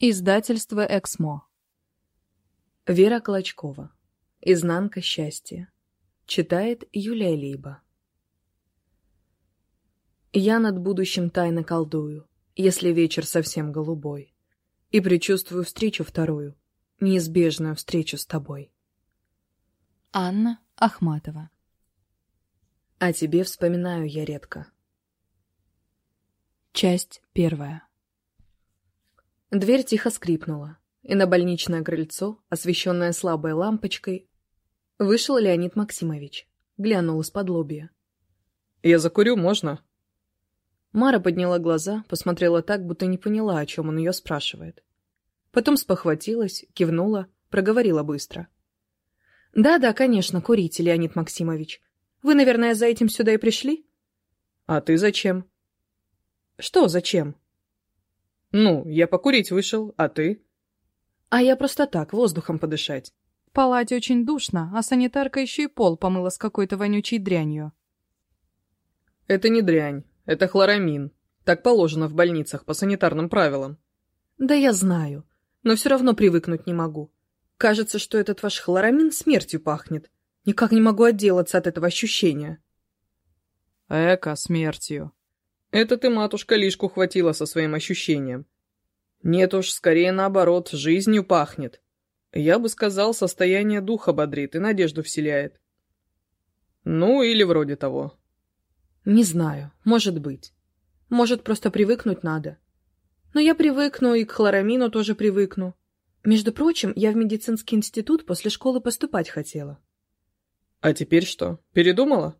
издательство Эксмо. Вера Клочкова. Изнанка счастья. Читает Юлия Лейба. Я над будущим тайно колдую, если вечер совсем голубой, и предчувствую встречу вторую, неизбежную встречу с тобой. Анна Ахматова. О тебе вспоминаю я редко. Часть первая. Дверь тихо скрипнула, и на больничное крыльцо, освещенное слабой лампочкой, вышел Леонид Максимович. Глянул из-под лобья. «Я закурю, можно?» Мара подняла глаза, посмотрела так, будто не поняла, о чем он ее спрашивает. Потом спохватилась, кивнула, проговорила быстро. «Да-да, конечно, курите, Леонид Максимович. Вы, наверное, за этим сюда и пришли?» «А ты зачем?» «Что зачем?» Ну, я покурить вышел, а ты? А я просто так, воздухом подышать. В Палате очень душно, а санитарка еще и пол помыла с какой-то вонючей дрянью. Это не дрянь, это хлорамин. Так положено в больницах по санитарным правилам. Да я знаю, но все равно привыкнуть не могу. Кажется, что этот ваш хлорамин смертью пахнет. Никак не могу отделаться от этого ощущения. Эко смертью. Это ты, матушка, лишку хватила со своим ощущением. Нет уж, скорее наоборот, жизнью пахнет. Я бы сказал, состояние духа бодрит и надежду вселяет. Ну, или вроде того. Не знаю, может быть. Может, просто привыкнуть надо. Но я привыкну и к хлорамину тоже привыкну. Между прочим, я в медицинский институт после школы поступать хотела. А теперь что, передумала?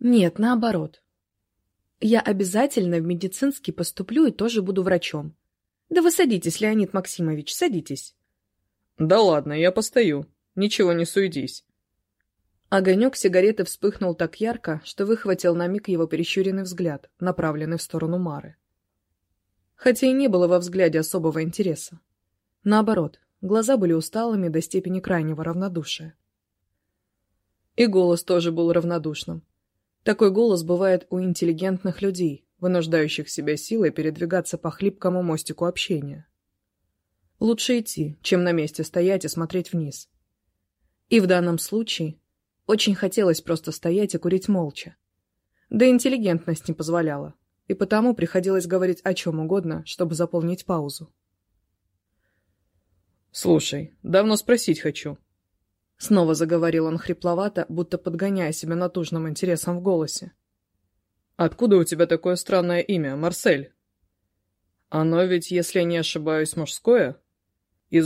Нет, наоборот. Я обязательно в медицинский поступлю и тоже буду врачом. Да вы садитесь, Леонид Максимович, садитесь. Да ладно, я постою. Ничего не суетись. Огонек сигареты вспыхнул так ярко, что выхватил на миг его перещуренный взгляд, направленный в сторону Мары. Хотя и не было во взгляде особого интереса. Наоборот, глаза были усталыми до степени крайнего равнодушия. И голос тоже был равнодушным. Такой голос бывает у интеллигентных людей, вынуждающих себя силой передвигаться по хлипкому мостику общения. Лучше идти, чем на месте стоять и смотреть вниз. И в данном случае очень хотелось просто стоять и курить молча. Да интеллигентность не позволяла, и потому приходилось говорить о чем угодно, чтобы заполнить паузу. «Слушай, давно спросить хочу», Снова заговорил он хрипловато, будто подгоняя себя натужным интересом в голосе. «Откуда у тебя такое странное имя, Марсель? Оно ведь, если я не ошибаюсь, мужское? И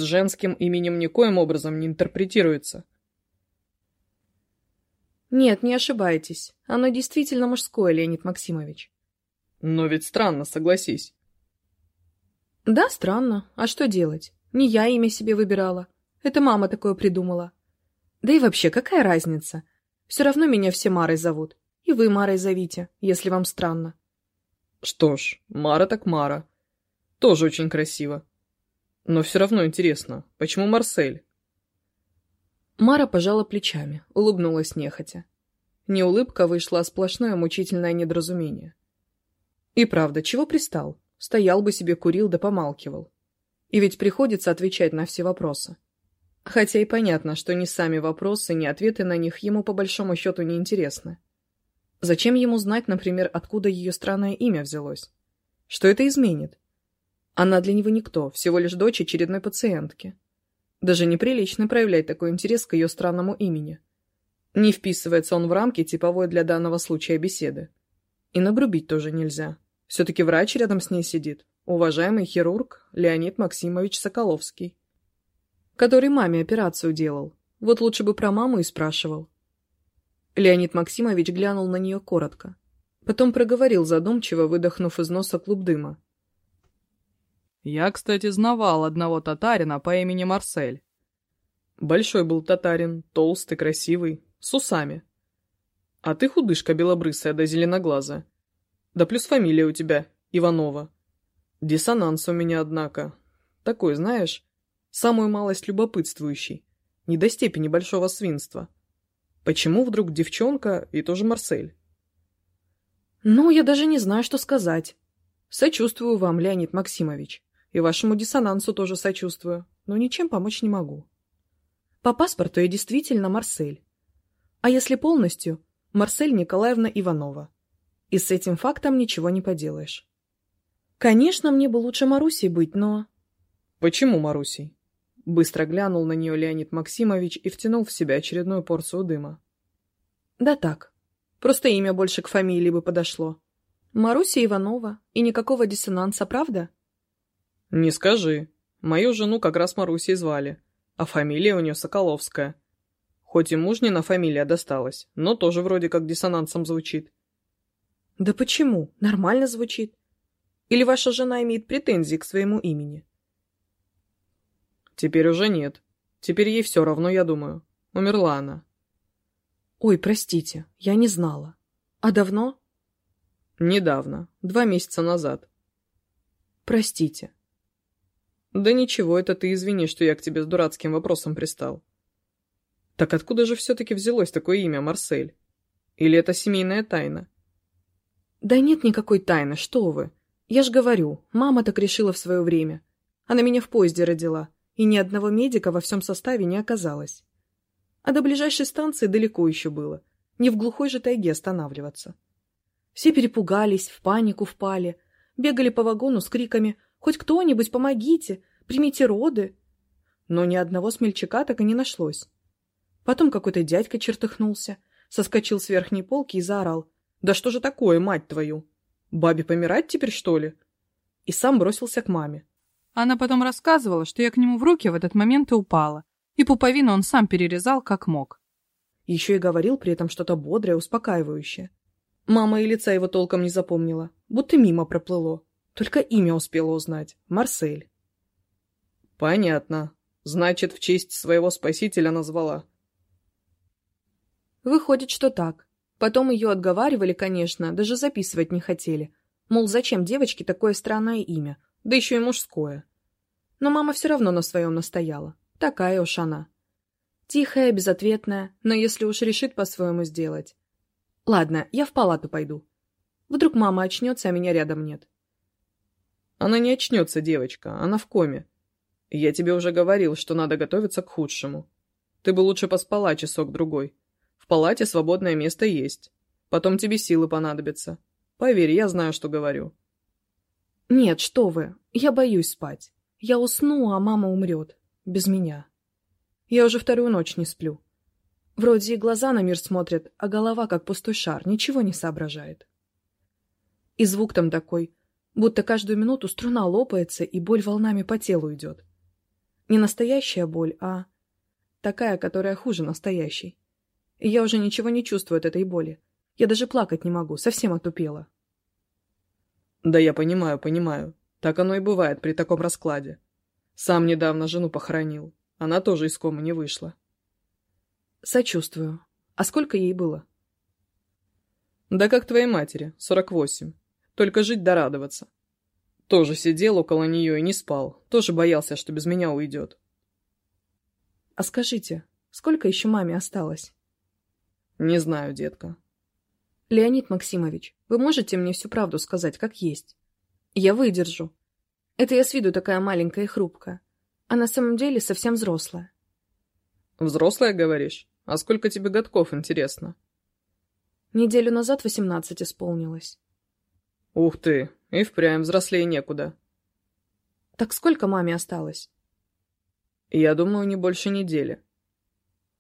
с женским именем никоим образом не интерпретируется». «Нет, не ошибаетесь. Оно действительно мужское, Леонид Максимович». «Но ведь странно, согласись». «Да, странно. А что делать? Не я имя себе выбирала. Это мама такое придумала. Да и вообще, какая разница? Все равно меня все Марой зовут. И вы Марой зовите, если вам странно. Что ж, Мара так Мара. Тоже очень красиво. Но все равно интересно, почему Марсель? Мара пожала плечами, улыбнулась нехотя. Не улыбка Хотя и понятно, что ни сами вопросы, ни ответы на них ему по большому счету не интересны. Зачем ему знать, например, откуда ее странное имя взялось? Что это изменит? Она для него никто, всего лишь дочь очередной пациентки. Даже неприлично проявлять такой интерес к ее странному имени. Не вписывается он в рамки типовой для данного случая беседы. И нагрубить тоже нельзя. Все-таки врач рядом с ней сидит, уважаемый хирург Леонид Максимович Соколовский который маме операцию делал. Вот лучше бы про маму и спрашивал. Леонид Максимович глянул на нее коротко. Потом проговорил задумчиво, выдохнув из носа клуб дыма. «Я, кстати, знавал одного татарина по имени Марсель. Большой был татарин, толстый, красивый, с усами. А ты худышка белобрысая да зеленоглазая. Да плюс фамилия у тебя, Иванова. Диссонанс у меня, однако. Такой, знаешь, Самую малость любопытствующий, не до степени большого свинства. Почему вдруг девчонка и тоже Марсель? Ну, я даже не знаю, что сказать. Сочувствую вам, Леонид Максимович. И вашему диссонансу тоже сочувствую, но ничем помочь не могу. По паспорту я действительно Марсель. А если полностью, Марсель Николаевна Иванова. И с этим фактом ничего не поделаешь. Конечно, мне бы лучше Марусей быть, но... Почему Марусей? Быстро глянул на нее Леонид Максимович и втянул в себя очередную порцию дыма. Да так. Просто имя больше к фамилии бы подошло. Маруся Иванова. И никакого диссонанса, правда? Не скажи. Мою жену как раз Марусей звали. А фамилия у нее Соколовская. Хоть и мужнина фамилия досталась, но тоже вроде как диссонансом звучит. Да почему? Нормально звучит. Или ваша жена Теперь уже нет. Теперь ей все равно, я думаю. Умерла она. Ой, простите, я не знала. А давно? Недавно, два месяца назад. Простите. Да ничего, это ты извини, что я к тебе с дурацким вопросом пристал. Так откуда же все-таки взялось такое имя, Марсель? Или это семейная тайна? Да нет никакой тайны, что вы. Я ж говорю, мама так решила в свое время. Она меня в поезде родила. и ни одного медика во всем составе не оказалось. А до ближайшей станции далеко еще было. Не в глухой же тайге останавливаться. Все перепугались, в панику впали, бегали по вагону с криками «Хоть кто-нибудь, помогите! Примите роды!» Но ни одного смельчака так и не нашлось. Потом какой-то дядька чертыхнулся, соскочил с верхней полки и заорал. «Да что же такое, мать твою? Бабе помирать теперь, что ли?» И сам бросился к маме. Она потом рассказывала, что я к нему в руки в этот момент и упала. И пуповину он сам перерезал, как мог. Еще и говорил при этом что-то бодрое, успокаивающее. Мама и лица его толком не запомнила, будто мимо проплыло. Только имя успела узнать — Марсель. «Понятно. Значит, в честь своего спасителя назвала». Выходит, что так. Потом ее отговаривали, конечно, даже записывать не хотели. Мол, зачем девочке такое странное имя — да еще и мужское. Но мама все равно на своем настояла. Такая уж она. Тихая, безответная, но если уж решит по-своему сделать. Ладно, я в палату пойду. Вдруг мама очнется, а меня рядом нет. Она не очнется, девочка, она в коме. Я тебе уже говорил, что надо готовиться к худшему. Ты бы лучше поспала часок-другой палате свободное место есть. Потом тебе силы понадобятся. «Нет, что вы, я боюсь спать. Я усну, а мама умрет. Без меня. Я уже вторую ночь не сплю. Вроде и глаза на мир смотрят, а голова как пустой шар, ничего не соображает. И звук там такой, будто каждую минуту струна лопается и боль волнами по телу идет. Не настоящая боль, а такая, которая хуже настоящей. И я уже ничего не чувствую от этой боли. Я даже плакать не могу, совсем отупела. «Да я понимаю, понимаю. Так оно и бывает при таком раскладе. Сам недавно жену похоронил. Она тоже из комы не вышла». «Сочувствую. А сколько ей было?» «Да как твоей матери, 48. Только жить да радоваться. Тоже сидел около нее и не спал. Тоже боялся, что без меня уйдет». «А скажите, сколько еще маме осталось?» «Не знаю, детка. «Леонид Максимович, вы можете мне всю правду сказать, как есть?» «Я выдержу. Это я с виду такая маленькая и хрупкая. А на самом деле совсем взрослая». «Взрослая, говоришь? А сколько тебе годков, интересно?» Неделю назад восемнадцать исполнилось. «Ух ты! И впрямь взрослее некуда». «Так сколько маме осталось?» «Я думаю, не больше недели.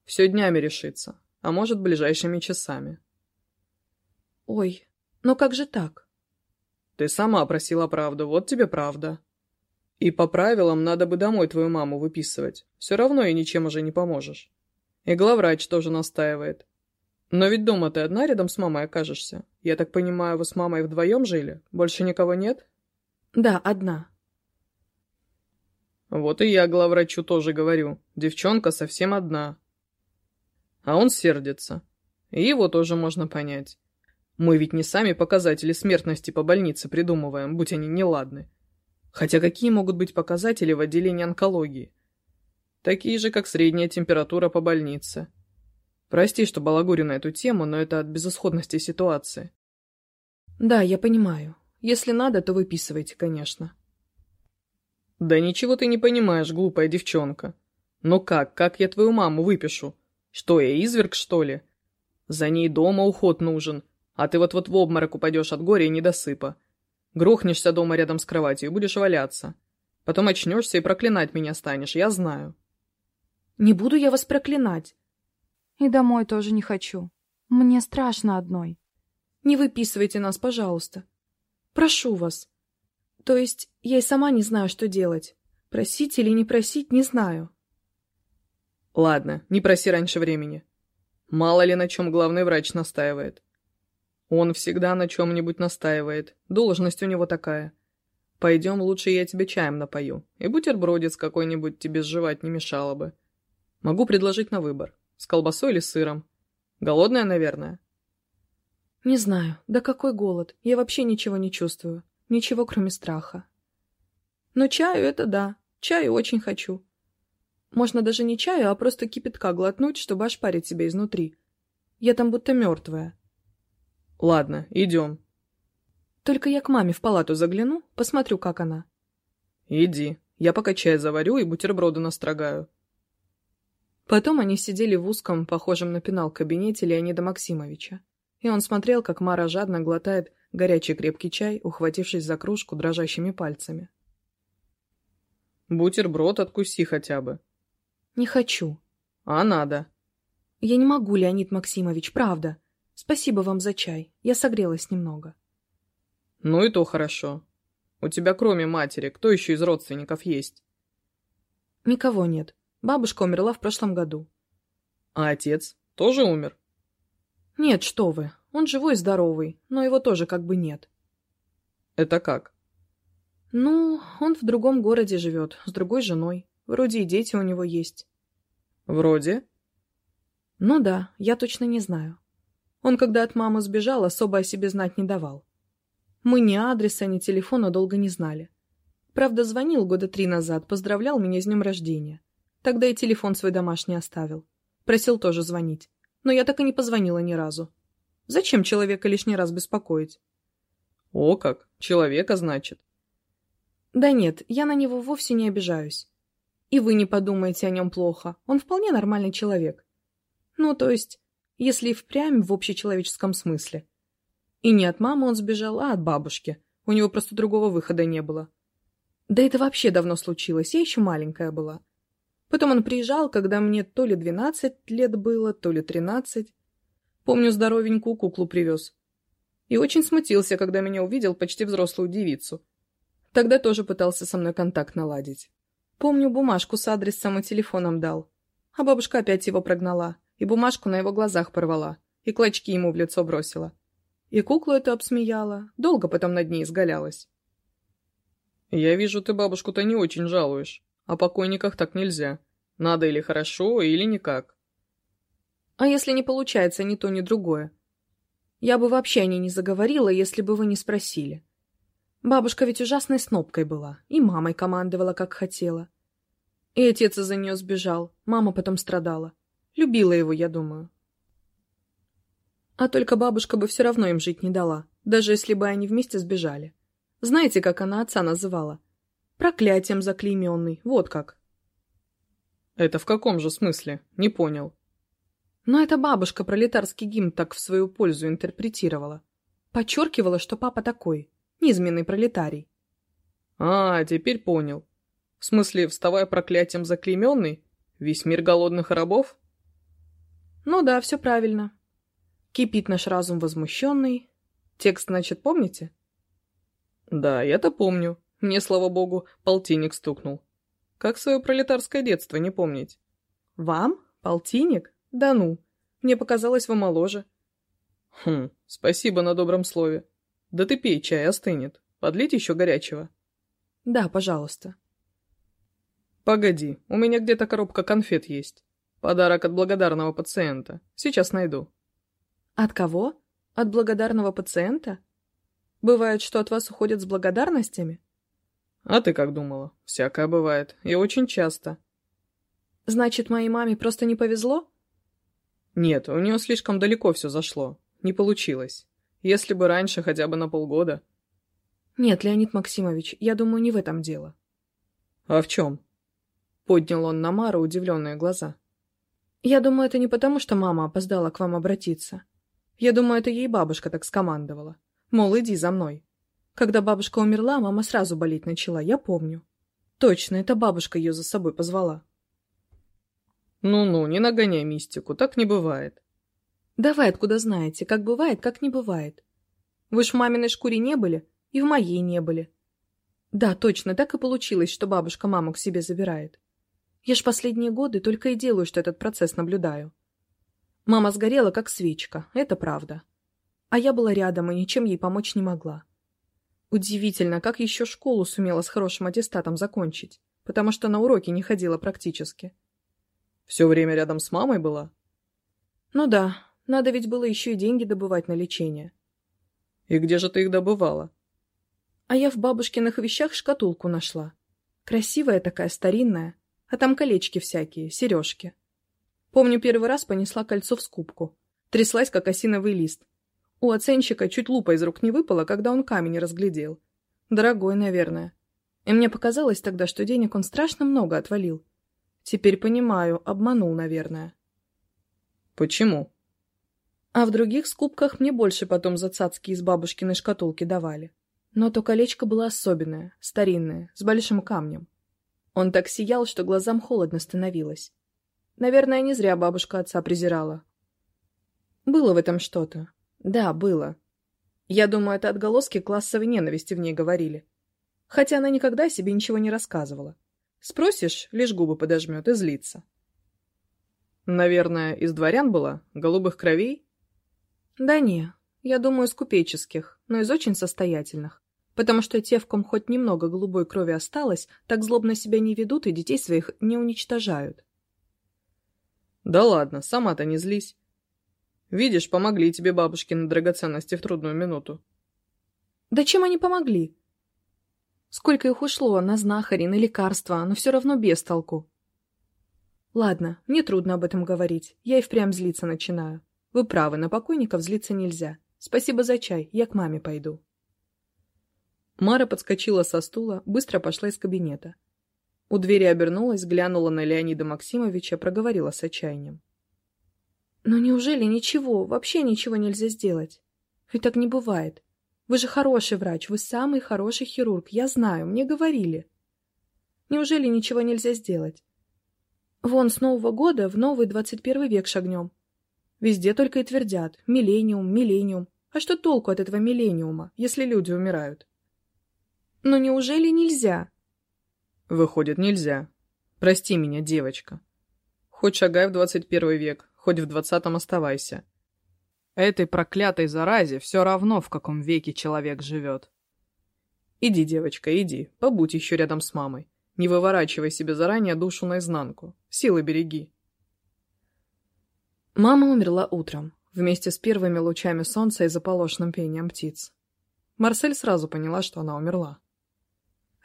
Все днями решится, а может, ближайшими часами». Ой, но как же так? Ты сама просила правду, вот тебе правда. И по правилам надо бы домой твою маму выписывать. Все равно ей ничем уже не поможешь. И главврач тоже настаивает. Но ведь дома ты одна рядом с мамой окажешься. Я так понимаю, вы с мамой вдвоем жили? Больше никого нет? Да, одна. Вот и я главврачу тоже говорю. Девчонка совсем одна. А он сердится. И его тоже можно понять. Мы ведь не сами показатели смертности по больнице придумываем, будь они неладны. Хотя какие могут быть показатели в отделении онкологии? Такие же, как средняя температура по больнице. Прости, что балагурю на эту тему, но это от безысходности ситуации. Да, я понимаю. Если надо, то выписывайте, конечно. Да ничего ты не понимаешь, глупая девчонка. Но как, как я твою маму выпишу? Что я, изверг, что ли? За ней дома уход нужен, а ты вот-вот в обморок упадешь от горя и недосыпа. Грохнешься дома рядом с кроватью и будешь валяться. Потом очнешься и проклинать меня станешь, я знаю. Не буду я вас проклинать. И домой тоже не хочу. Мне страшно одной. Не выписывайте нас, пожалуйста. Прошу вас. То есть, я и сама не знаю, что делать. Просить или не просить, не знаю. Ладно, не проси раньше времени. Мало ли на чем главный врач настаивает. Он всегда на чем-нибудь настаивает. Должность у него такая. Пойдем, лучше я тебе чаем напою. И бутербродец какой-нибудь тебе сживать не мешало бы. Могу предложить на выбор. С колбасой или сыром. Голодная, наверное? Не знаю. Да какой голод? Я вообще ничего не чувствую. Ничего, кроме страха. Но чаю это да. Чаю очень хочу. Можно даже не чаю, а просто кипятка глотнуть, чтобы ошпарить себя изнутри. Я там будто мертвая. Ладно, идем. Только я к маме в палату загляну, посмотрю, как она. Иди, я пока чай заварю и бутерброды настрогаю. Потом они сидели в узком, похожем на пенал кабинете Леонида Максимовича, и он смотрел, как Мара жадно глотает горячий крепкий чай, ухватившись за кружку дрожащими пальцами. «Бутерброд откуси хотя бы». «Не хочу». «А надо». «Я не могу, Леонид Максимович, правда. Спасибо вам за чай. Я согрелась немного. Ну и то хорошо. У тебя кроме матери кто еще из родственников есть? Никого нет. Бабушка умерла в прошлом году. А отец тоже умер? Нет, что вы. Он живой и здоровый, но его тоже как бы нет. Это как? Ну, он в другом городе живет, с другой женой. Вроде и дети у него есть. Вроде? Ну да, я точно не знаю. Он, когда от мамы сбежал, особо о себе знать не давал. Мы ни адреса, ни телефона долго не знали. Правда, звонил года три назад, поздравлял меня с днем рождения. Тогда и телефон свой домашний оставил. Просил тоже звонить. Но я так и не позвонила ни разу. Зачем человека лишний раз беспокоить? О как, человека, значит. Да нет, я на него вовсе не обижаюсь. И вы не подумаете о нем плохо. Он вполне нормальный человек. Ну, то есть, если и впрямь в общечеловеческом смысле. И не от мамы он сбежал, а от бабушки. У него просто другого выхода не было. Да это вообще давно случилось, я еще маленькая была. Потом он приезжал, когда мне то ли двенадцать лет было, то ли тринадцать. Помню, здоровенькую куклу привез. И очень смутился, когда меня увидел почти взрослую девицу. Тогда тоже пытался со мной контакт наладить. Помню, бумажку с адресом и телефоном дал. А бабушка опять его прогнала, и бумажку на его глазах порвала, и клочки ему в лицо бросила. И куклу эту обсмеяла, долго потом над ней изгалялась. «Я вижу, ты бабушку-то не очень жалуешь. О покойниках так нельзя. Надо или хорошо, или никак». «А если не получается ни то, ни другое? Я бы вообще о ней не заговорила, если бы вы не спросили. Бабушка ведь ужасной снопкой была, и мамой командовала, как хотела. И отец из-за нее сбежал, мама потом страдала. Любила его, я думаю. А только бабушка бы все равно им жить не дала, даже если бы они вместе сбежали. Знаете, как она отца называла? Проклятием заклейменный, вот как. Это в каком же смысле? Не понял. Но эта бабушка пролетарский гимн так в свою Ну да, все правильно. Кипит наш разум возмущенный. Текст, значит, помните? Да, я-то помню. Мне, слава богу, полтинник стукнул. Как свое пролетарское детство не помнить? Вам? Полтинник? Да ну. Мне показалось, вы моложе. Хм, спасибо на добром слове. Да ты пей, чай остынет. Подлить еще горячего. Да, пожалуйста. Погоди, у меня где-то коробка конфет есть. Подарок от благодарного пациента. Сейчас найду. От кого? От благодарного пациента? Бывает, что от вас уходят с благодарностями? А ты как думала? Всякое бывает. И очень часто. Значит, моей маме просто не повезло? Нет, у нее слишком далеко все зашло. Не получилось. Если бы раньше, хотя бы на полгода. Нет, Леонид Максимович, я думаю, не в этом дело. А в чем? Поднял он на Мару удивленные глаза. Я думаю, это не потому, что мама опоздала к вам обратиться. Я думаю, это ей бабушка так скомандовала. Мол, иди за мной. Когда бабушка умерла, мама сразу болеть начала, я помню. Точно, это бабушка ее за собой позвала. Ну-ну, не нагоняй мистику, так не бывает. Давай, откуда знаете, как бывает, как не бывает. Вы ж в маминой шкуре не были, и в моей не были. Да, точно, так и получилось, что бабушка маму к себе забирает. Я ж последние годы только и делаю, что этот процесс наблюдаю. Мама сгорела, как свечка, это правда. А я была рядом и ничем ей помочь не могла. Удивительно, как еще школу сумела с хорошим аттестатом закончить, потому что на уроки не ходила практически. Все время рядом с мамой была? Ну да, надо ведь было еще и деньги добывать на лечение. И где же ты их добывала? А я в бабушкиных вещах шкатулку нашла. Красивая такая, старинная. а там колечки всякие, сережки. Помню, первый раз понесла кольцо в скупку. Тряслась, как осиновый лист. У оценщика чуть лупа из рук не выпала, когда он камень разглядел. Дорогой, наверное. И мне показалось тогда, что денег он страшно много отвалил. Теперь понимаю, обманул, наверное. Почему? А в других скупках мне больше потом за цацки из бабушкиной шкатулки давали. Но то колечко было особенное, старинное, с большим камнем. Он так сиял, что глазам холодно становилось. Наверное, не зря бабушка отца презирала. Было в этом что-то. Да, было. Я думаю, это отголоски классовой ненависти в ней говорили. Хотя она никогда о себе ничего не рассказывала. Спросишь, лишь губы подожмет и злится. Наверное, из дворян была? Голубых кровей? Да не, я думаю, из купеческих, но из очень состоятельных потому что те, в ком хоть немного голубой крови осталось, так злобно себя не ведут и детей своих не уничтожают. Да ладно, сама-то не злись. Видишь, помогли тебе бабушки на драгоценности в трудную минуту. Да чем они помогли? Сколько их ушло на знахари, на лекарства, но все равно без толку. Ладно, мне трудно об этом говорить, я и впрямь злиться начинаю. Вы правы, на покойников злиться нельзя. Спасибо за чай, я к маме пойду. Мара подскочила со стула, быстро пошла из кабинета. У двери обернулась, глянула на Леонида Максимовича, проговорила с отчаянием. «Но неужели ничего, вообще ничего нельзя сделать? Ведь так не бывает. Вы же хороший врач, вы самый хороший хирург, я знаю, мне говорили. Неужели ничего нельзя сделать? Вон с Нового года в новый двадцать первый век шагнем. Везде только и твердят «миллениум, миллениум». А что толку от этого миллениума, если люди умирают? Но неужели нельзя? Выходит, нельзя. Прости меня, девочка. Хоть шагай в 21 век, хоть в 20 оставайся. Этой проклятой заразе все равно, в каком веке человек живет. Иди, девочка, иди, побудь еще рядом с мамой. Не выворачивай себе заранее душу наизнанку. Силы береги. Мама умерла утром, вместе с первыми лучами солнца и заполошным пением птиц. Марсель сразу поняла, что она умерла.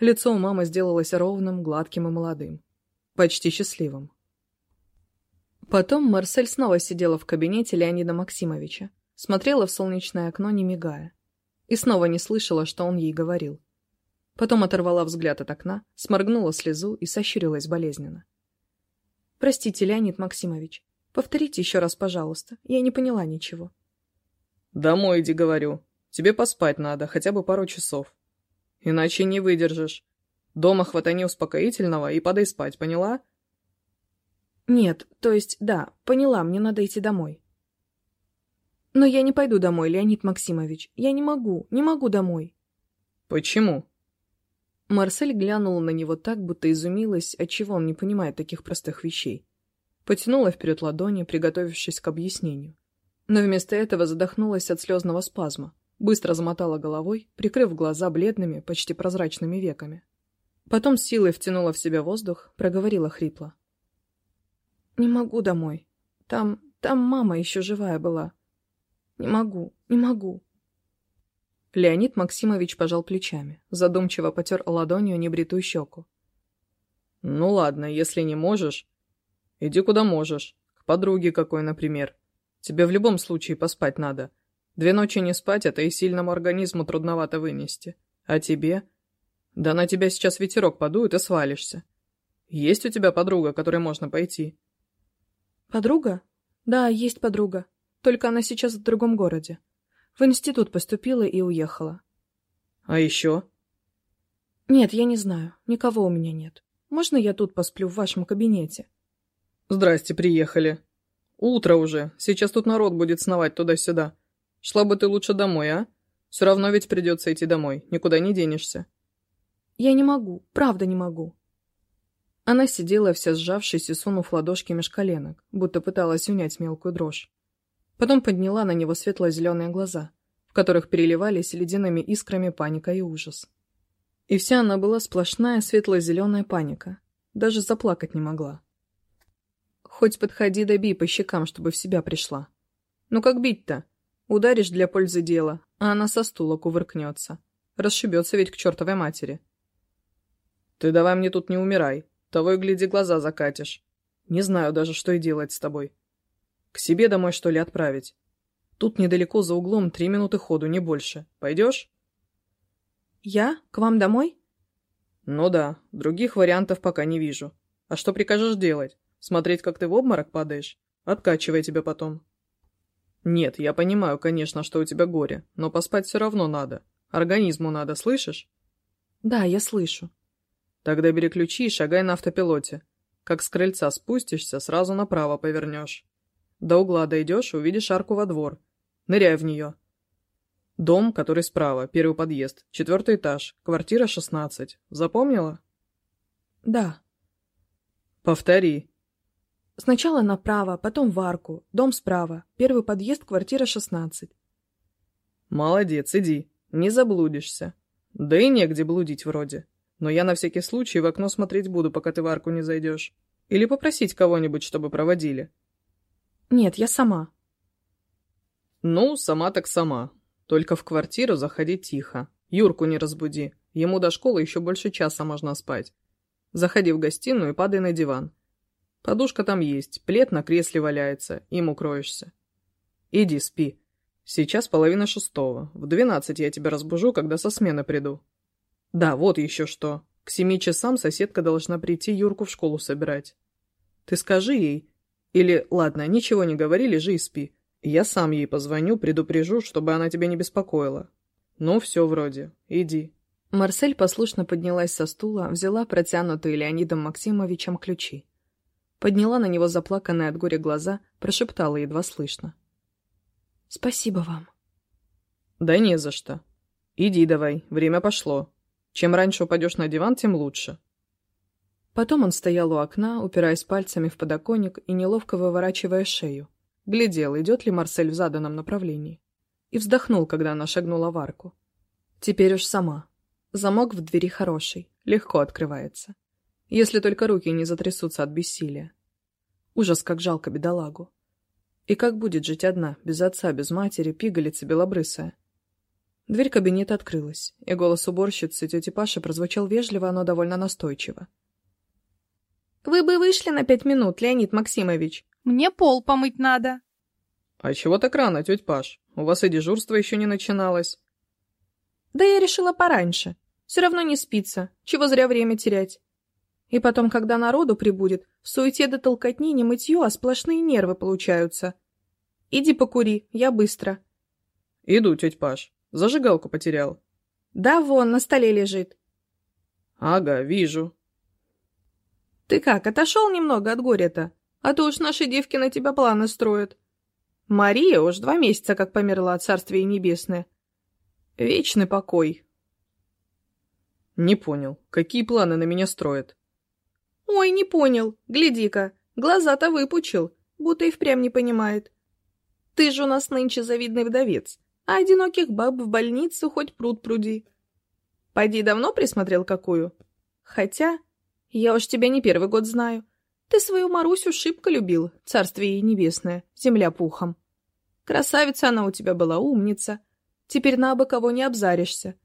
Лицо у мамы сделалось ровным, гладким и молодым. Почти счастливым. Потом Марсель снова сидела в кабинете Леонида Максимовича, смотрела в солнечное окно, не мигая, и снова не слышала, что он ей говорил. Потом оторвала взгляд от окна, сморгнула слезу и сощурилась болезненно. «Простите, Леонид Максимович, повторите еще раз, пожалуйста, я не поняла ничего». «Домой иди, говорю. Тебе поспать надо, хотя бы пару часов», иначе не выдержишь. Дома хватани успокоительного и подай спать, поняла?» «Нет, то есть, да, поняла, мне надо идти домой». «Но я не пойду домой, Леонид Максимович. Я не могу, не могу домой». «Почему?» Марсель глянула на него так, будто изумилась, отчего он не понимает таких простых вещей. Потянула вперед ладони, приготовившись к объяснению. Но вместо этого задохнулась от слезного спазма. Быстро замотала головой, прикрыв глаза бледными, почти прозрачными веками. Потом с силой втянула в себя воздух, проговорила хрипло. «Не могу домой. Там... там мама еще живая была. Не могу, не могу». Леонид Максимович пожал плечами, задумчиво потер ладонью небритую щеку. «Ну ладно, если не можешь, иди куда можешь. К подруге какой, например. Тебе в любом случае поспать надо. Две ночи не спать — это и сильному организму трудновато вынести. А тебе? Да на тебя сейчас ветерок подует и свалишься. Есть у тебя подруга, которой можно пойти? Подруга? Да, есть подруга. Только она сейчас в другом городе. В институт поступила и уехала. А еще? Нет, я не знаю. Никого у меня нет. Можно я тут посплю в вашем кабинете? Здрасте, приехали. Утро уже. Сейчас тут народ будет сновать туда-сюда. Шла бы ты лучше домой, а? Все равно ведь придется идти домой. Никуда не денешься. Я не могу. Правда не могу. Она сидела вся сжавшись и сунув ладошки меж коленок, будто пыталась унять мелкую дрожь. Потом подняла на него светло-зеленые глаза, в которых переливались ледяными искрами паника и ужас. И вся она была сплошная светло-зеленая паника. Даже заплакать не могла. Хоть подходи да бей по щекам, чтобы в себя пришла. Ну как бить-то? Ударишь для пользы дела, а она со стула кувыркнется. Расшибется ведь к чертовой матери. Ты давай мне тут не умирай. Того и гляди, глаза закатишь. Не знаю даже, что и делать с тобой. К себе домой, что ли, отправить? Тут недалеко за углом три минуты ходу, не больше. Пойдешь? Я? К вам домой? Ну да, других вариантов пока не вижу. А что прикажешь делать? Смотреть, как ты в обморок падаешь? Откачивай тебя потом. «Нет, я понимаю, конечно, что у тебя горе, но поспать все равно надо. Организму надо, слышишь?» «Да, я слышу». «Тогда бери ключи и шагай на автопилоте. Как с крыльца спустишься, сразу направо повернешь. До угла дойдешь, увидишь арку во двор. Ныряй в нее. Дом, который справа, первый подъезд, четвертый этаж, квартира 16. Запомнила?» «Да». «Повтори. Сначала направо, потом в арку, дом справа, первый подъезд, квартира 16. Молодец, иди, не заблудишься. Да и негде блудить вроде. Но я на всякий случай в окно смотреть буду, пока ты в арку не зайдешь. Или попросить кого-нибудь, чтобы проводили. Нет, я сама. Ну, сама так сама. Только в квартиру заходи тихо. Юрку не разбуди. Ему до школы еще больше часа можно спать. Заходи в гостиную и падай на диван. Подушка там есть, плед на кресле валяется, им укроешься. Иди, спи. Сейчас половина шестого. В двенадцать я тебя разбужу, когда со смены приду. Да, вот еще что. К семи часам соседка должна прийти Юрку в школу собирать. Ты скажи ей. Или, ладно, ничего не говори, лежи и спи. Я сам ей позвоню, предупрежу, чтобы она тебя не беспокоила. Ну, все вроде. Иди. Марсель послушно поднялась со стула, взяла протянутые Леонидом Максимовичем ключи подняла на него заплаканные от горя глаза, прошептала едва слышно. «Спасибо вам». «Да не за что. Иди давай, время пошло. Чем раньше упадешь на диван, тем лучше». Потом он стоял у окна, упираясь пальцами в подоконник и неловко выворачивая шею. Глядел, идет ли Марсель в заданном направлении. И вздохнул, когда она шагнула в арку. Теперь уж сама. Замок в двери хороший, легко открывается. Если только руки не затрясутся от бессилия. Ужас, как жалко бедолагу. И как будет жить одна, без отца, без матери, пигалица белобрысая? Дверь кабинета открылась, и голос уборщицы тети Паши прозвучал вежливо, но довольно настойчиво. «Вы бы вышли на пять минут, Леонид Максимович. Мне пол помыть надо». «А чего так рано, тетя Паш? У вас и дежурство еще не начиналось». «Да я решила пораньше. Все равно не спится. Чего зря время терять. И потом, когда народу прибудет, в суете до толкотни не мытье, а сплошные нервы получаются. Иди покури, я быстро». «Иду, тетя Паш». Зажигалку потерял. Да вон, на столе лежит. Ага, вижу. Ты как, отошел немного от горя-то? А то уж наши девки «Ой, не понял. Гляди-ка. Глаза-то выпучил. Будто и впрямь не понимает. Ты же у нас нынче завидный вдовец, а одиноких баб в больницу хоть пруд пруди. Пойди давно присмотрел какую? Хотя, я уж тебя не первый год знаю. Ты свою Марусю шибко любил, царствие ей небесное, земля пухом. Красавица она у тебя была, умница. Теперь на бы кого не обзаришься.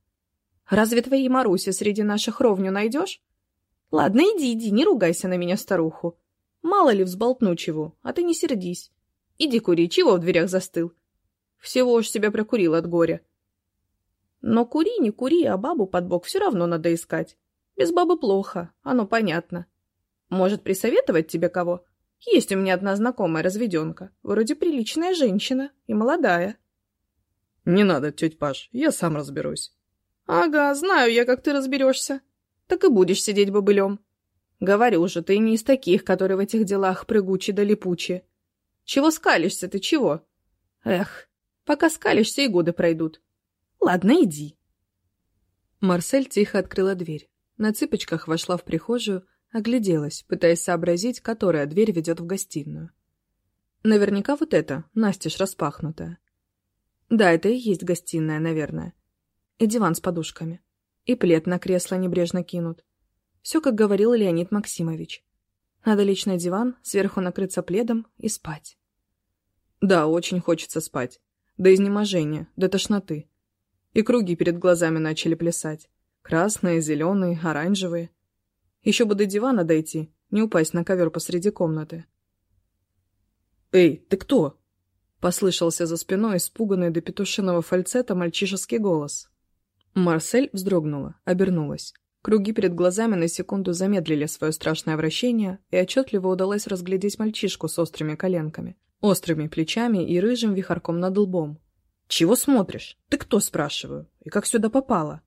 Разве твоей Маруси среди наших ровню найдешь? Ладно, иди, иди, не ругайся на меня, старуху. Мало ли взболтну чего, а ты не сердись. Иди кури, чего в дверях застыл? Всего уж себя прокурил от горя. Но кури, не кури, а бабу под бок все равно надо искать. Без бабы плохо, оно понятно. Может, присоветовать тебе кого? Есть у меня одна знакомая разведенка, вроде приличная женщина и молодая. Не надо, тетя Паш, я сам разберусь. Ага, знаю я, как ты разберешься. Так и будешь сидеть бобылем. Говорю же, ты не из таких, которые в этих делах прыгучи да липучи. Чего скалишься ты, чего? Эх, пока скалишься, и годы пройдут. Ладно, иди. Марсель тихо открыла дверь. На цыпочках вошла в прихожую, огляделась, пытаясь сообразить, которая дверь ведет в гостиную. Наверняка вот эта, настежь распахнутая. Да, это и есть гостиная, наверное. И диван с подушками. и плед на кресло небрежно кинут. Все, как говорил Леонид Максимович. Надо лечь на диван, сверху накрыться пледом и спать. Да, очень хочется спать. До изнеможения, до тошноты. И круги перед глазами начали плясать. Красные, зеленые, оранжевые. Еще бы до дивана дойти, не упасть на ковер посреди комнаты. «Эй, ты кто?» — послышался за спиной испуганный до петушиного фальцета мальчишеский голос. Марсель вздрогнула, обернулась. Круги перед глазами на секунду замедлили свое страшное вращение, и отчетливо удалось разглядеть мальчишку с острыми коленками, острыми плечами и рыжим вихарком над лбом. «Чего смотришь? Ты кто, спрашиваю? И как сюда попала?»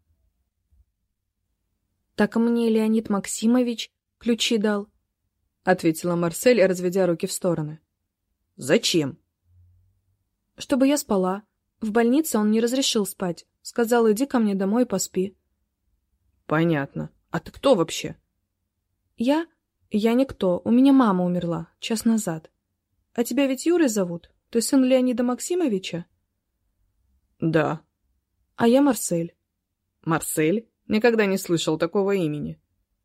«Так мне Леонид Максимович ключи дал», — ответила Марсель, разведя руки в стороны. «Зачем?» «Чтобы я спала. В больнице он не разрешил спать. — сказал, иди ко мне домой и поспи. — Понятно. А ты кто вообще? — Я? Я никто. У меня мама умерла час назад. А тебя ведь Юрой зовут? Ты сын Леонида Максимовича? — Да. — А я Марсель. — Марсель? Никогда не слышал такого имени.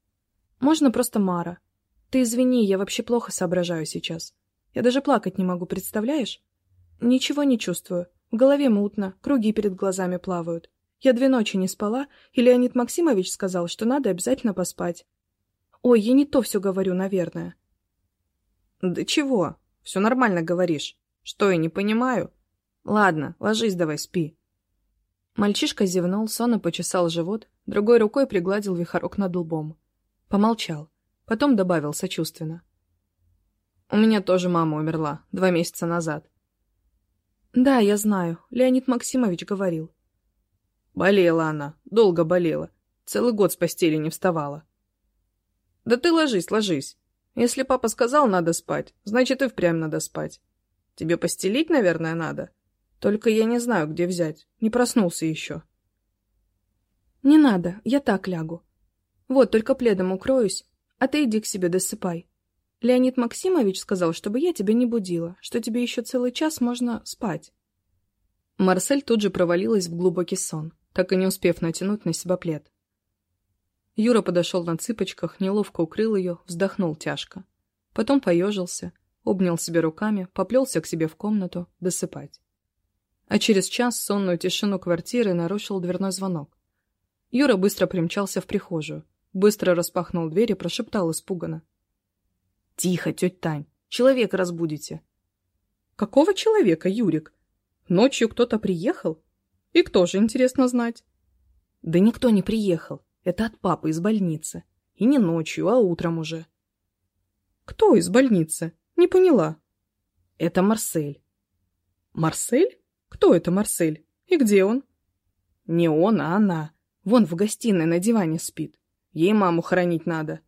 — Можно просто Мара. Ты извини, я вообще плохо соображаю сейчас. Я даже плакать не могу, представляешь? Ничего не чувствую. В голове мутно, круги перед глазами плавают. Я две ночи не спала, и Леонид Максимович сказал, что надо обязательно поспать. Ой, я не то все говорю, наверное. Да чего? Все нормально говоришь. Что, я не понимаю? Ладно, ложись давай, спи. Мальчишка зевнул, сонно почесал живот, другой рукой пригладил вихорок над лбом. Помолчал, потом добавил сочувственно. У меня тоже мама умерла, два месяца назад. Да, я знаю, Леонид Максимович говорил. Болела она, долго болела. Целый год с постели не вставала. Да ты ложись, ложись. Если папа сказал, надо спать, значит и впрямь надо спать. Тебе постелить, наверное, надо. Только я не знаю, где взять. Не проснулся еще. Не надо, я так лягу. Вот, только пледом укроюсь, а ты иди к себе досыпай. Леонид Максимович сказал, чтобы я тебя не будила, что тебе еще целый час можно спать. Марсель тут же провалилась в глубокий сон, так и не успев натянуть на себя плед. Юра подошел на цыпочках, неловко укрыл ее, вздохнул тяжко. Потом поежился, обнял себе руками, поплелся к себе в комнату досыпать. А через час сонную тишину квартиры нарушил дверной звонок. Юра быстро примчался в прихожую, быстро распахнул дверь и прошептал испуганно. Тихо, тетя Тань, человек разбудите. Какого человека, Юрик? Ночью кто-то приехал? И кто же, интересно знать? Да никто не приехал. Это от папы из больницы. И не ночью, а утром уже. Кто из больницы? Не поняла. Это Марсель. Марсель? Кто это Марсель? И где он? Не он, а она. Вон в гостиной на диване спит. Ей маму хоронить надо.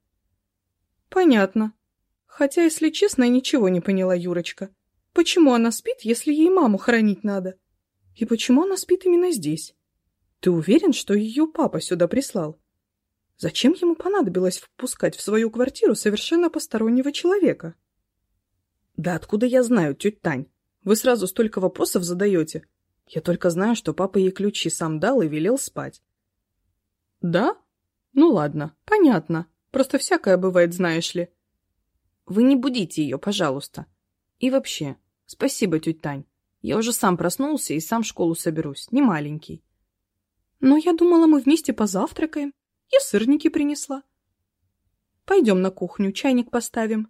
Понятно. Хотя, если честно, я ничего не поняла, Юрочка. Почему она спит, если ей маму хранить надо? И почему она спит именно здесь? Ты уверен, что ее папа сюда прислал? Зачем ему понадобилось впускать в свою квартиру совершенно постороннего человека? Да откуда я знаю, тетя Тань? Вы сразу столько вопросов задаете. Я только знаю, что папа ей ключи сам дал и велел спать. Да? Ну ладно, понятно. Просто всякое бывает, знаешь ли. Вы не будите ее, пожалуйста. И вообще, спасибо, тетя Тань. Я уже сам проснулся и сам в школу соберусь, не маленький. Но я думала, мы вместе позавтракаем. Я сырники принесла. Пойдем на кухню, чайник поставим.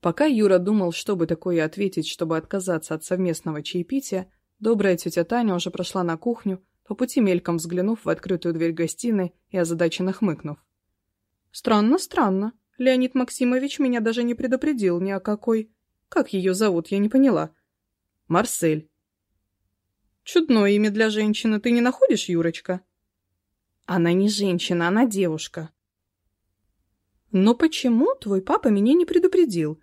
Пока Юра думал, что бы такое ответить, чтобы отказаться от совместного чаепития, добрая тетя Таня уже прошла на кухню, по пути мельком взглянув в открытую дверь гостиной и озадаченно хмыкнув. «Странно, странно. Леонид Максимович меня даже не предупредил ни о какой. Как ее зовут, я не поняла. Марсель. Чудное имя для женщины, ты не находишь, Юрочка? Она не женщина, она девушка. Но почему твой папа меня не предупредил?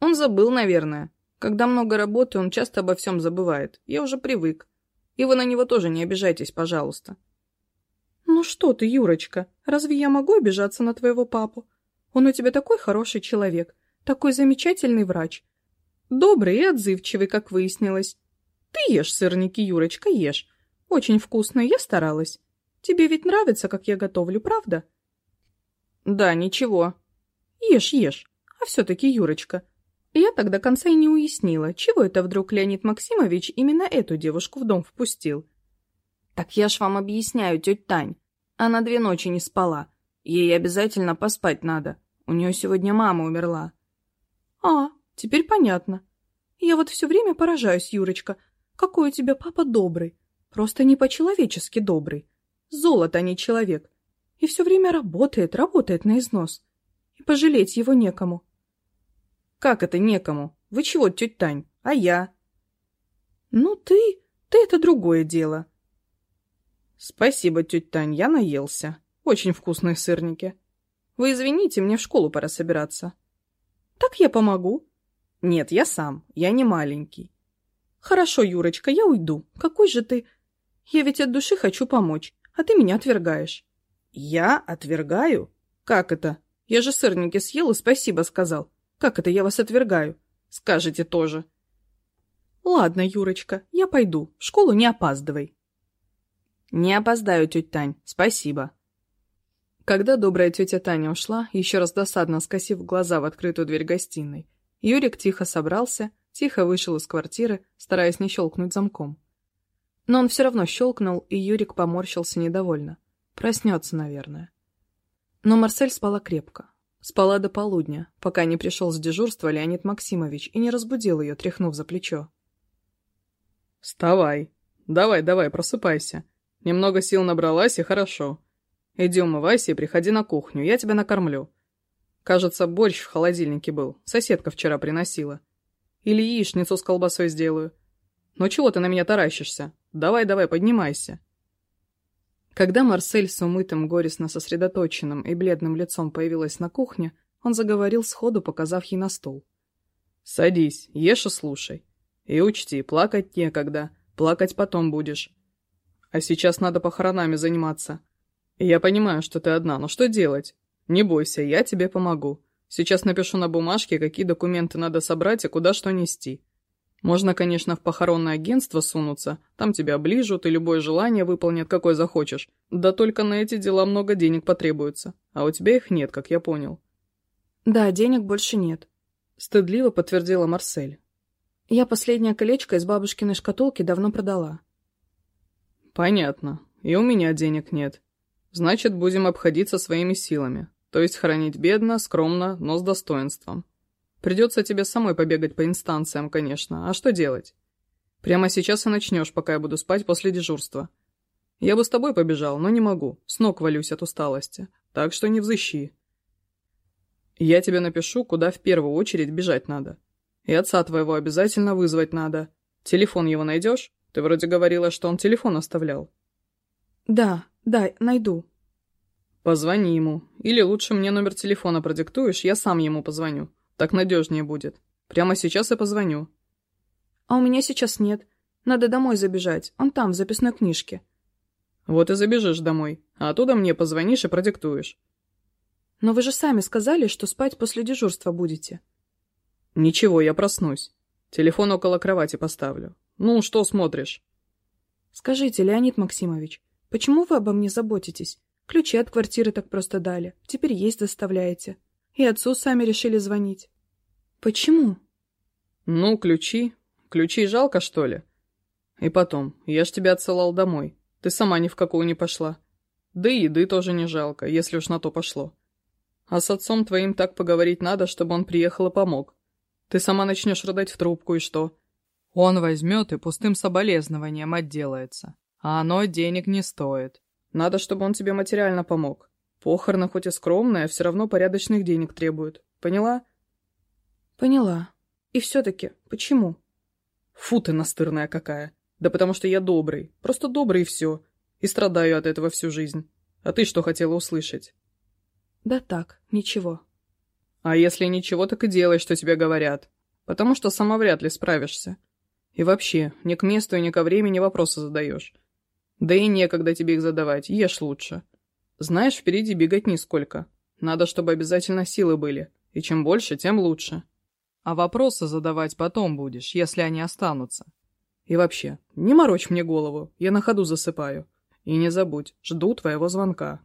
Он забыл, наверное. Когда много работы, он часто обо всем забывает. Я уже привык. И вы на него тоже не обижайтесь, пожалуйста. Ну что ты, Юрочка, разве я могу обижаться на твоего папу? Он у тебя такой хороший человек, такой замечательный врач. Добрый и отзывчивый, как выяснилось. Ты ешь сырники, Юрочка, ешь. Очень вкусно, я старалась. Тебе ведь нравится, как я готовлю, правда? Да, ничего. Ешь, ешь. А все-таки, Юрочка, я тогда конца и не уяснила, чего это вдруг Леонид Максимович именно эту девушку в дом впустил. Так я ж вам объясняю, тетя Тань. Она две ночи не спала. Ей обязательно поспать надо. У нее сегодня мама умерла. А, теперь понятно. Я вот все время поражаюсь, Юрочка. Какой у тебя папа добрый. Просто не по-человечески добрый. Золото, а не человек. И все время работает, работает на износ. И пожалеть его некому. Как это некому? Вы чего, тетя Тань? А я? Ну ты, ты это другое дело. очень вкусные сырники. Вы извините, мне в школу пора собираться». «Так я помогу». «Нет, я сам. Я не маленький». «Хорошо, Юрочка, я уйду. Какой же ты...» «Я ведь от души хочу помочь, а ты меня отвергаешь». «Я отвергаю? Как это? Я же сырники съел и спасибо сказал. Как это я вас отвергаю? Скажете тоже». «Ладно, Юрочка, я пойду. В школу не опаздывай». «Не опоздаю, тетя Тань. Спасибо». Когда добрая тетя Таня ушла, еще раз досадно скосив глаза в открытую дверь гостиной, Юрик тихо собрался, тихо вышел из квартиры, стараясь не щелкнуть замком. Но он все равно щелкнул, и Юрик поморщился недовольно. Проснется, наверное. Но Марсель спала крепко. Спала до полудня, пока не пришел с дежурства Леонид Максимович и не разбудил ее, тряхнув за плечо. «Вставай! Давай, давай, просыпайся. Немного сил набралась, и хорошо. Иди умывайся и приходи на кухню, я тебя накормлю. Кажется, борщ в холодильнике был, соседка вчера приносила. Или яичницу с колбасой сделаю. Ну чего ты на меня таращишься? Давай-давай, поднимайся. Когда Марсель с умытым, горестно сосредоточенным и бледным лицом появилась на кухне, он заговорил сходу, показав ей на стол. «Садись, ешь и слушай. И учти, плакать некогда, плакать потом будешь. А сейчас надо похоронами заниматься. «Я понимаю, что ты одна, но что делать? Не бойся, я тебе помогу. Сейчас напишу на бумажке, какие документы надо собрать и куда что нести. Можно, конечно, в похоронное агентство сунуться, там тебя оближут и любое желание выполнят, какое захочешь. Да только на эти дела много денег потребуется, а у тебя их нет, как я понял». «Да, денег больше нет», — стыдливо подтвердила Марсель. «Я последнее колечко из бабушкиной шкатулки давно продала». «Понятно. И у меня денег нет. Значит, будем обходиться своими силами, то есть хранить бедно, скромно, но с достоинством. Придется тебе самой побегать по инстанциям, конечно, а что делать? Прямо сейчас и начнешь, пока я буду спать после дежурства. Я бы с тобой побежал, но не могу, с ног валюсь от усталости, так что не взыщи. Я тебе напишу, куда в первую очередь бежать надо. И отца твоего обязательно вызвать надо. Телефон его найдешь? Ты вроде говорила, что он телефон оставлял. Да, Дай, найду. Позвони ему. Или лучше мне номер телефона продиктуешь, я сам ему позвоню. Так надежнее будет. Прямо сейчас я позвоню. А у меня сейчас нет. Надо домой забежать. Он там, в записной книжке. Вот и забежишь домой. А оттуда мне позвонишь и продиктуешь. Но вы же сами сказали, что спать после дежурства будете. Ничего, я проснусь. Телефон около кровати поставлю. Ну, что смотришь? Скажите, Леонид Максимович, Почему вы обо мне заботитесь? Ключи от квартиры так просто дали. Теперь есть доставляете. И отцу сами решили звонить. Почему? Ну, ключи. Ключи жалко, что ли? И потом, я ж тебя отсылал домой. Ты сама ни в какую не пошла. Да и еды тоже не жалко, если уж на то пошло. А с отцом твоим так поговорить надо, чтобы он приехал и помог. Ты сама начнешь рыдать в трубку, и что? Он возьмет и пустым соболезнованием отделается. А «Оно денег не стоит. Надо, чтобы он тебе материально помог. Похороны хоть и скромные, а все равно порядочных денег требуют. Поняла?» «Поняла. И все-таки, почему?» «Фу ты настырная какая! Да потому что я добрый. Просто добрый и все. И страдаю от этого всю жизнь. А ты что хотела услышать?» «Да так, ничего». «А если ничего, так и делай, что тебе говорят. Потому что сама вряд ли справишься. И вообще, ни к месту и ни ко времени вопросы задаешь. Да и некогда тебе их задавать, ешь лучше. Знаешь, впереди бегать нисколько. Надо, чтобы обязательно силы были. И чем больше, тем лучше. А вопросы задавать потом будешь, если они останутся. И вообще, не морочь мне голову, я на ходу засыпаю. И не забудь, жду твоего звонка.